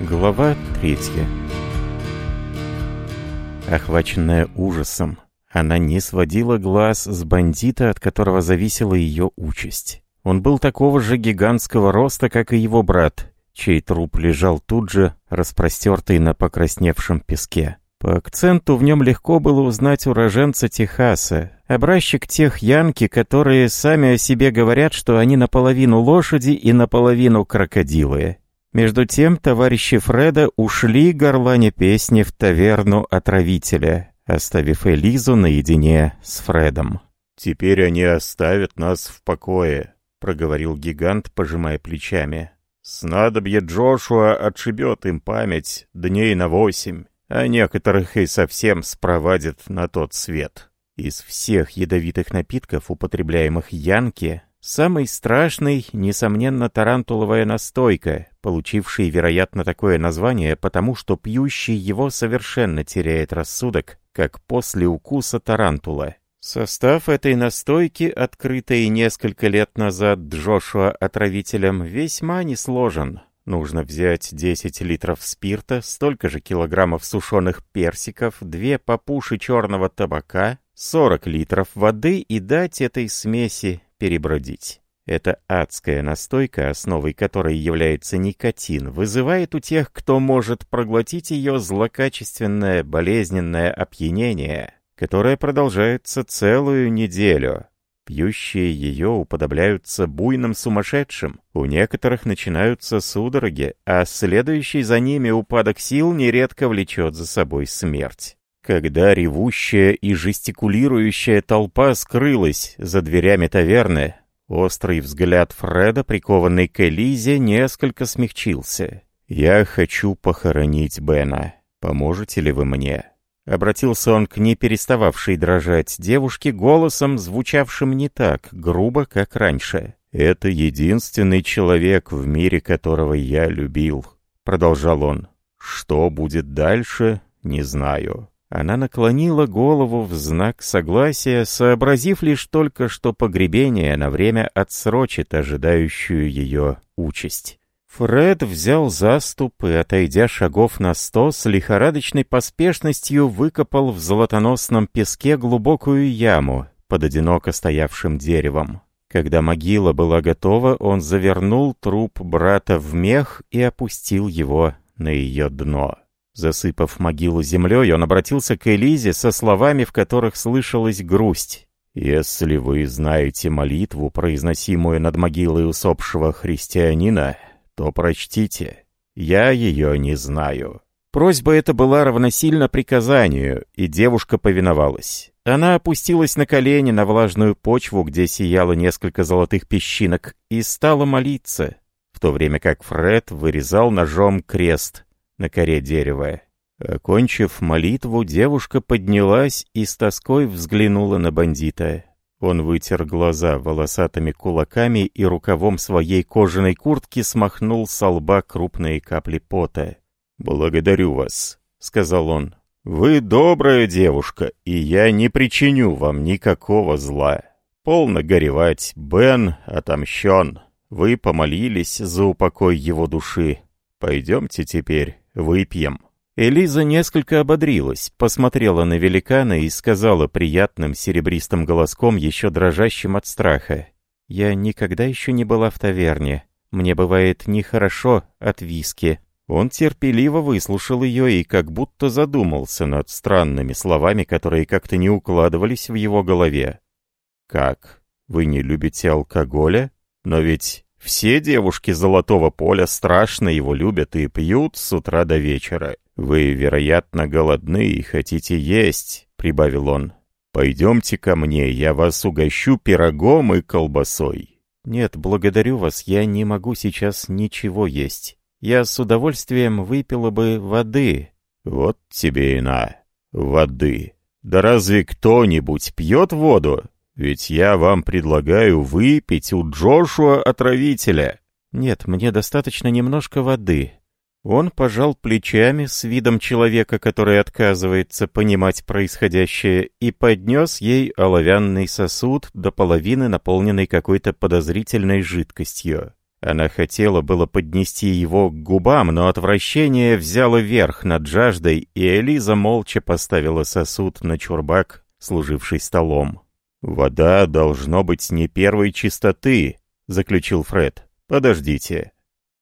Глава третья. Охваченная ужасом, она не сводила глаз с бандита, от которого зависела ее участь. Он был такого же гигантского роста, как и его брат, чей труп лежал тут же, распростертый на покрасневшем песке. По акценту в нем легко было узнать уроженца Техаса, образчик тех янки, которые сами о себе говорят, что они наполовину лошади и наполовину крокодилы. Между тем товарищи Фреда ушли горлане песни в таверну отравителя, оставив Элизу наедине с Фредом. «Теперь они оставят нас в покое», — проговорил гигант, пожимая плечами. «Снадобье Джошуа отшибет им память дней на восемь, а некоторых и совсем спровадит на тот свет». Из всех ядовитых напитков, употребляемых Янки, Самой страшной, несомненно, тарантуловая настойка, получивший, вероятно, такое название, потому что пьющий его совершенно теряет рассудок, как после укуса тарантула. Состав этой настойки, открытой несколько лет назад Джошуа отравителем, весьма несложен. Нужно взять 10 литров спирта, столько же килограммов сушеных персиков, две папуши черного табака, 40 литров воды и дать этой смеси перебродить. Эта адская настойка, основой которой является никотин, вызывает у тех, кто может проглотить ее злокачественное болезненное опьянение, которое продолжается целую неделю. Пьющие ее уподобляются буйным сумасшедшим, у некоторых начинаются судороги, а следующий за ними упадок сил нередко влечет за собой смерть. Когда ревущая и жестикулирующая толпа скрылась за дверями таверны, острый взгляд Фреда, прикованный к Элизе, несколько смягчился. «Я хочу похоронить Бена. Поможете ли вы мне?» Обратился он к не перестававшей дрожать девушке голосом, звучавшим не так грубо, как раньше. «Это единственный человек, в мире которого я любил», — продолжал он. «Что будет дальше, не знаю». Она наклонила голову в знак согласия, сообразив лишь только, что погребение на время отсрочит ожидающую ее участь. Фред взял заступ и, отойдя шагов на сто, с лихорадочной поспешностью выкопал в золотоносном песке глубокую яму под одиноко стоявшим деревом. Когда могила была готова, он завернул труп брата в мех и опустил его на ее дно. Засыпав могилу землей, он обратился к Элизе со словами, в которых слышалась грусть. «Если вы знаете молитву, произносимую над могилой усопшего христианина, то прочтите. Я ее не знаю». Просьба эта была равносильна приказанию, и девушка повиновалась. Она опустилась на колени на влажную почву, где сияло несколько золотых песчинок, и стала молиться, в то время как Фред вырезал ножом крест — на коре дерева. Э, Окончив молитву, девушка поднялась и с тоской взглянула на бандита. Он вытер глаза волосатыми кулаками и рукавом своей кожаной куртки смахнул со лба крупные капли пота. «Благодарю вас», — сказал он. «Вы добрая девушка, и я не причиню вам никакого зла. Полно горевать, Бен отомщен. Вы помолились за упокой его души. Пойдемте теперь». Выпьем». Элиза несколько ободрилась, посмотрела на великана и сказала приятным серебристым голоском, еще дрожащим от страха. «Я никогда еще не была в таверне. Мне бывает нехорошо от виски». Он терпеливо выслушал ее и как будто задумался над странными словами, которые как-то не укладывались в его голове. «Как? Вы не любите алкоголя? Но ведь все девушки Золотого Поля страшно его любят и пьют с утра до вечера. «Вы, вероятно, голодны и хотите есть», — прибавил он. «Пойдемте ко мне, я вас угощу пирогом и колбасой». «Нет, благодарю вас, я не могу сейчас ничего есть. Я с удовольствием выпила бы воды». «Вот тебе и на, воды. Да разве кто-нибудь пьет воду?» Ведь я вам предлагаю выпить у Джошуа-отравителя. Нет, мне достаточно немножко воды. Он пожал плечами с видом человека, который отказывается понимать происходящее, и поднес ей оловянный сосуд до половины, наполненный какой-то подозрительной жидкостью. Она хотела было поднести его к губам, но отвращение взяло верх над жаждой, и Элиза молча поставила сосуд на чурбак, служивший столом. «Вода должно быть не первой чистоты», — заключил Фред. «Подождите».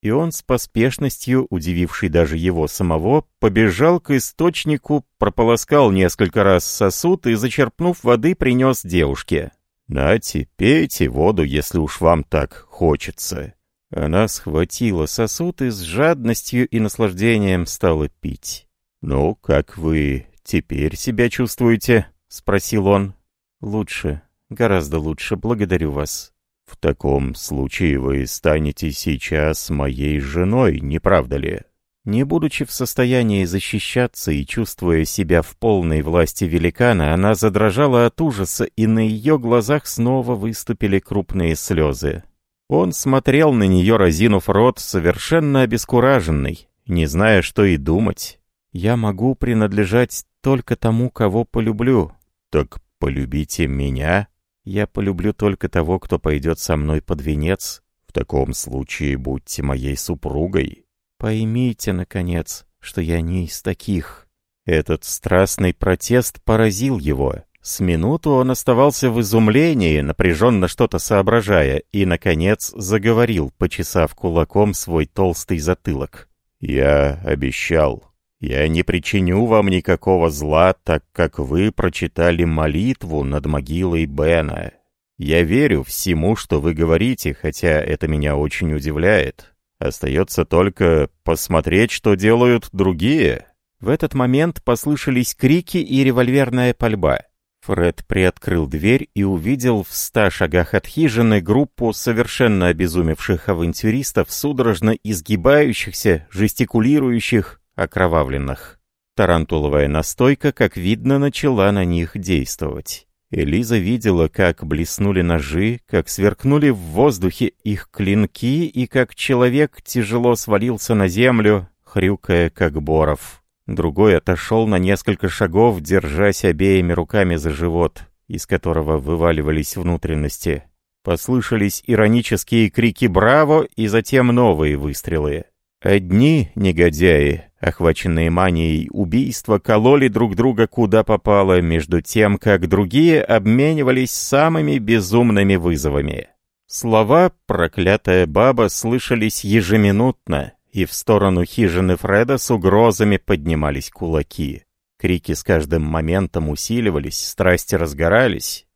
И он с поспешностью, удививший даже его самого, побежал к источнику, прополоскал несколько раз сосуд и, зачерпнув воды, принес девушке. «Нате, пейте воду, если уж вам так хочется». Она схватила сосуд и с жадностью и наслаждением стала пить. «Ну, как вы теперь себя чувствуете?» — спросил он. Лучше, гораздо лучше, благодарю вас. В таком случае вы станете сейчас моей женой, не правда ли? Не будучи в состоянии защищаться и чувствуя себя в полной власти великана, она задрожала от ужаса, и на ее глазах снова выступили крупные слезы. Он смотрел на нее, разинув рот, совершенно обескураженный, не зная, что и думать. «Я могу принадлежать только тому, кого полюблю». «Так «Полюбите меня, я полюблю только того, кто пойдет со мной под венец. В таком случае будьте моей супругой. Поймите, наконец, что я не из таких». Этот страстный протест поразил его. С минуту он оставался в изумлении, напряженно что-то соображая, и, наконец, заговорил, почесав кулаком свой толстый затылок. «Я обещал», я не причиню вам никакого зла, так как вы прочитали молитву над могилой Бена. Я верю всему, что вы говорите, хотя это меня очень удивляет. Остается только посмотреть, что делают другие». В этот момент послышались крики и револьверная пальба. Фред приоткрыл дверь и увидел в ста шагах от хижины группу совершенно обезумевших авантюристов, судорожно изгибающихся, жестикулирующих, окровавленных. Тарантуловая настойка, как видно, начала на них действовать. Элиза видела, как блеснули ножи, как сверкнули в воздухе их клинки и как человек тяжело свалился на землю, хрюкая, как боров. Другой отошел на несколько шагов, держась обеими руками за живот, из которого вываливались внутренности. Послышались иронические крики «Браво!» и затем новые выстрелы. Одни негодяи Охваченные манией убийства кололи друг друга куда попало, между тем, как другие обменивались самыми безумными вызовами. Слова «проклятая баба» слышались ежеминутно, и в сторону хижины Фреда с угрозами поднимались кулаки. Крики с каждым моментом усиливались, страсти разгорались.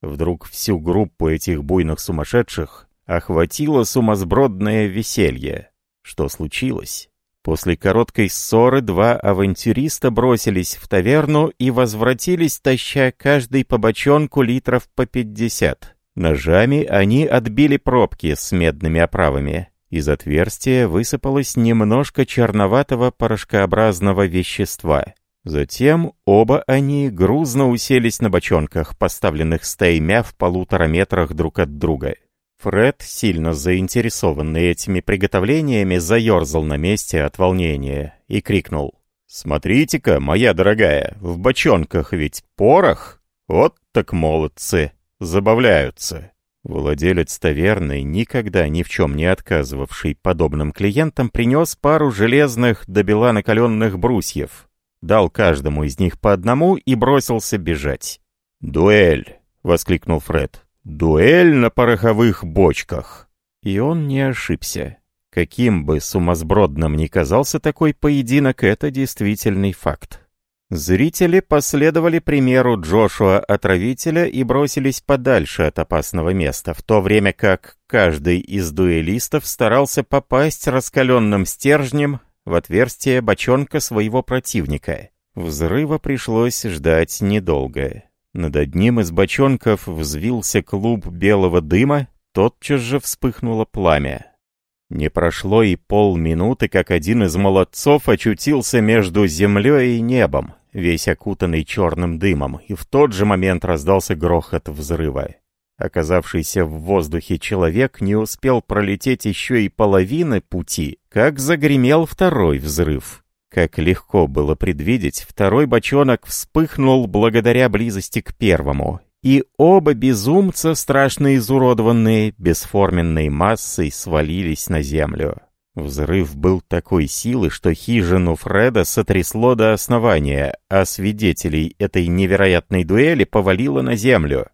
Вдруг всю группу этих буйных сумасшедших охватило сумасбродное веселье. Что случилось? После короткой ссоры два авантюриста бросились в таверну и возвратились, таща каждый по бочонку литров по 50. Ножами они отбили пробки с медными оправами. Из отверстия высыпалось немножко черноватого порошкообразного вещества. Затем оба они грузно уселись на бочонках, поставленных стаймя в полутора метрах друг от друга. Фред, сильно заинтересованный этими приготовлениями, заерзал на месте от волнения и крикнул. «Смотрите-ка, моя дорогая, в бочонках ведь порох! Вот так молодцы! Забавляются!» Владелец таверны, никогда ни в чем не отказывавший подобным клиентам, принес пару железных, до бела накаленных брусьев, дал каждому из них по одному и бросился бежать. «Дуэль!» — воскликнул Фред. «Дуэль на пороховых бочках!» И он не ошибся. Каким бы сумасбродным ни казался такой поединок, это действительный факт. Зрители последовали примеру Джошуа-отравителя и бросились подальше от опасного места, в то время как каждый из дуэлистов старался попасть раскаленным стержнем в отверстие бочонка своего противника. Взрыва пришлось ждать недолго. Над одним из бочонков взвился клуб белого дыма, тотчас же вспыхнуло пламя. Не прошло и полминуты, как один из молодцов очутился между землей и небом, весь окутанный черным дымом, и в тот же момент раздался грохот взрыва. Оказавшийся в воздухе человек не успел пролететь еще и половины пути, как загремел второй взрыв. Как легко было предвидеть, второй бочонок вспыхнул благодаря близости к первому, и оба безумца, страшно изуродованные, бесформенной массой свалились на землю. Взрыв был такой силы, что хижину Фреда сотрясло до основания, а свидетелей этой невероятной дуэли повалило на землю.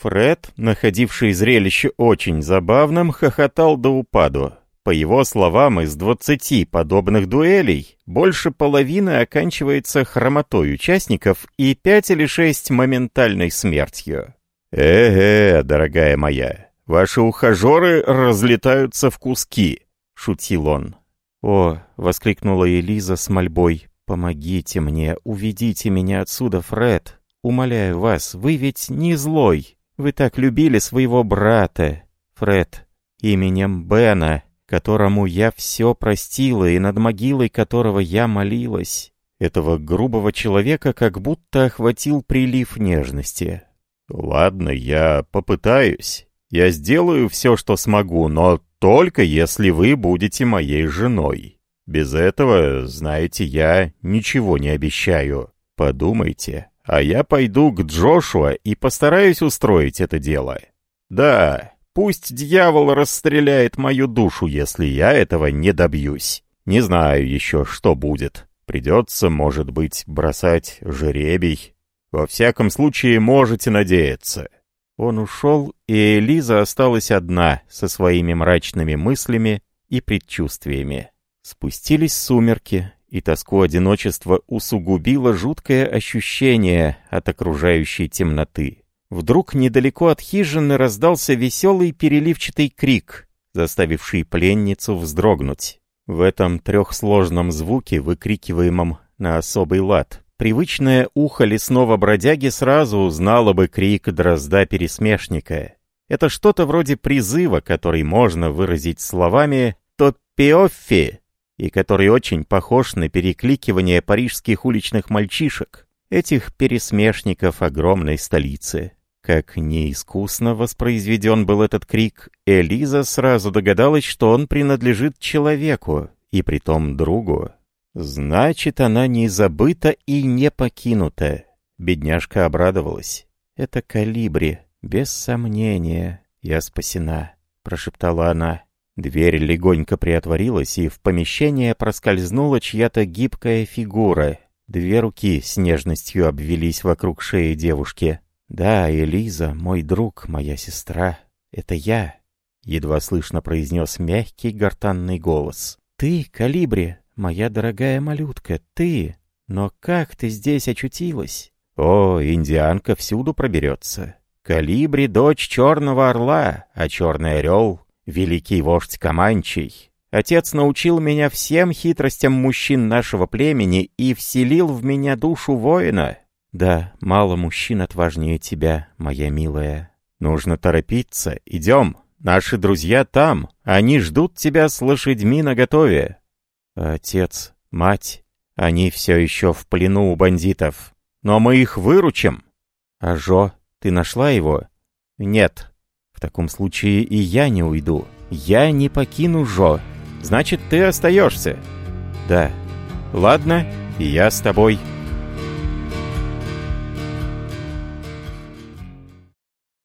Фред, находивший зрелище очень забавным, хохотал до упаду по его словам, из 20 подобных дуэлей больше половины оканчивается хромотой участников и 5 или 6 моментальной смертью. «Э-э, дорогая моя, ваши ухажеры разлетаются в куски», — шутил он. «О!» — воскликнула Элиза с мольбой. «Помогите мне, уведите меня отсюда, Фред. Умоляю вас, вы ведь не злой. Вы так любили своего брата, Фред, именем Бена» которому я все простила и над могилой которого я молилась. Этого грубого человека как будто охватил прилив нежности. «Ладно, я попытаюсь. Я сделаю все, что смогу, но только если вы будете моей женой. Без этого, знаете, я ничего не обещаю. Подумайте, а я пойду к Джошуа и постараюсь устроить это дело. Да, Пусть дьявол расстреляет мою душу, если я этого не добьюсь. Не знаю еще, что будет. Придется, может быть, бросать жеребий. Во всяком случае, можете надеяться». Он ушел, и Элиза осталась одна со своими мрачными мыслями и предчувствиями. Спустились сумерки, и тоску одиночества усугубило жуткое ощущение от окружающей темноты. Вдруг недалеко от хижины раздался веселый переливчатый крик, заставивший пленницу вздрогнуть. В этом трехсложном звуке, выкрикиваемом на особый лад, привычное ухо лесного бродяги сразу узнало бы крик дрозда-пересмешника. Это что-то вроде призыва, который можно выразить словами «топпиоффи», и который очень похож на перекликивание парижских уличных мальчишек, этих пересмешников огромной столицы. Как неискусно воспроизведен был этот крик, Элиза сразу догадалась, что он принадлежит человеку, и притом другу. Значит, она не забыта и не покинута. Бедняжка обрадовалась. «Это калибри, без сомнения. Я спасена», — прошептала она. Дверь легонько приотворилась, и в помещение проскользнула чья-то гибкая фигура. Две руки с нежностью обвелись вокруг шеи девушки. «Да, Элиза, мой друг, моя сестра, это я», — едва слышно произнес мягкий гортанный голос. «Ты, Калибри, моя дорогая малютка, ты! Но как ты здесь очутилась?» «О, индианка всюду проберется. Калибри — дочь черного орла, а черный орел — великий вождь Каманчий. Отец научил меня всем хитростям мужчин нашего племени и вселил в меня душу воина. Да, мало мужчин отважнее тебя, моя милая. Нужно торопиться, идем. Наши друзья там, они ждут тебя с лошадьми наготове. Отец, мать, они все еще в плену у бандитов. Но мы их выручим. Ажо, ты нашла его? Нет. В таком случае и я не уйду. Я не покину Жо. Значит, ты остаешься. Да. Ладно, я с тобой.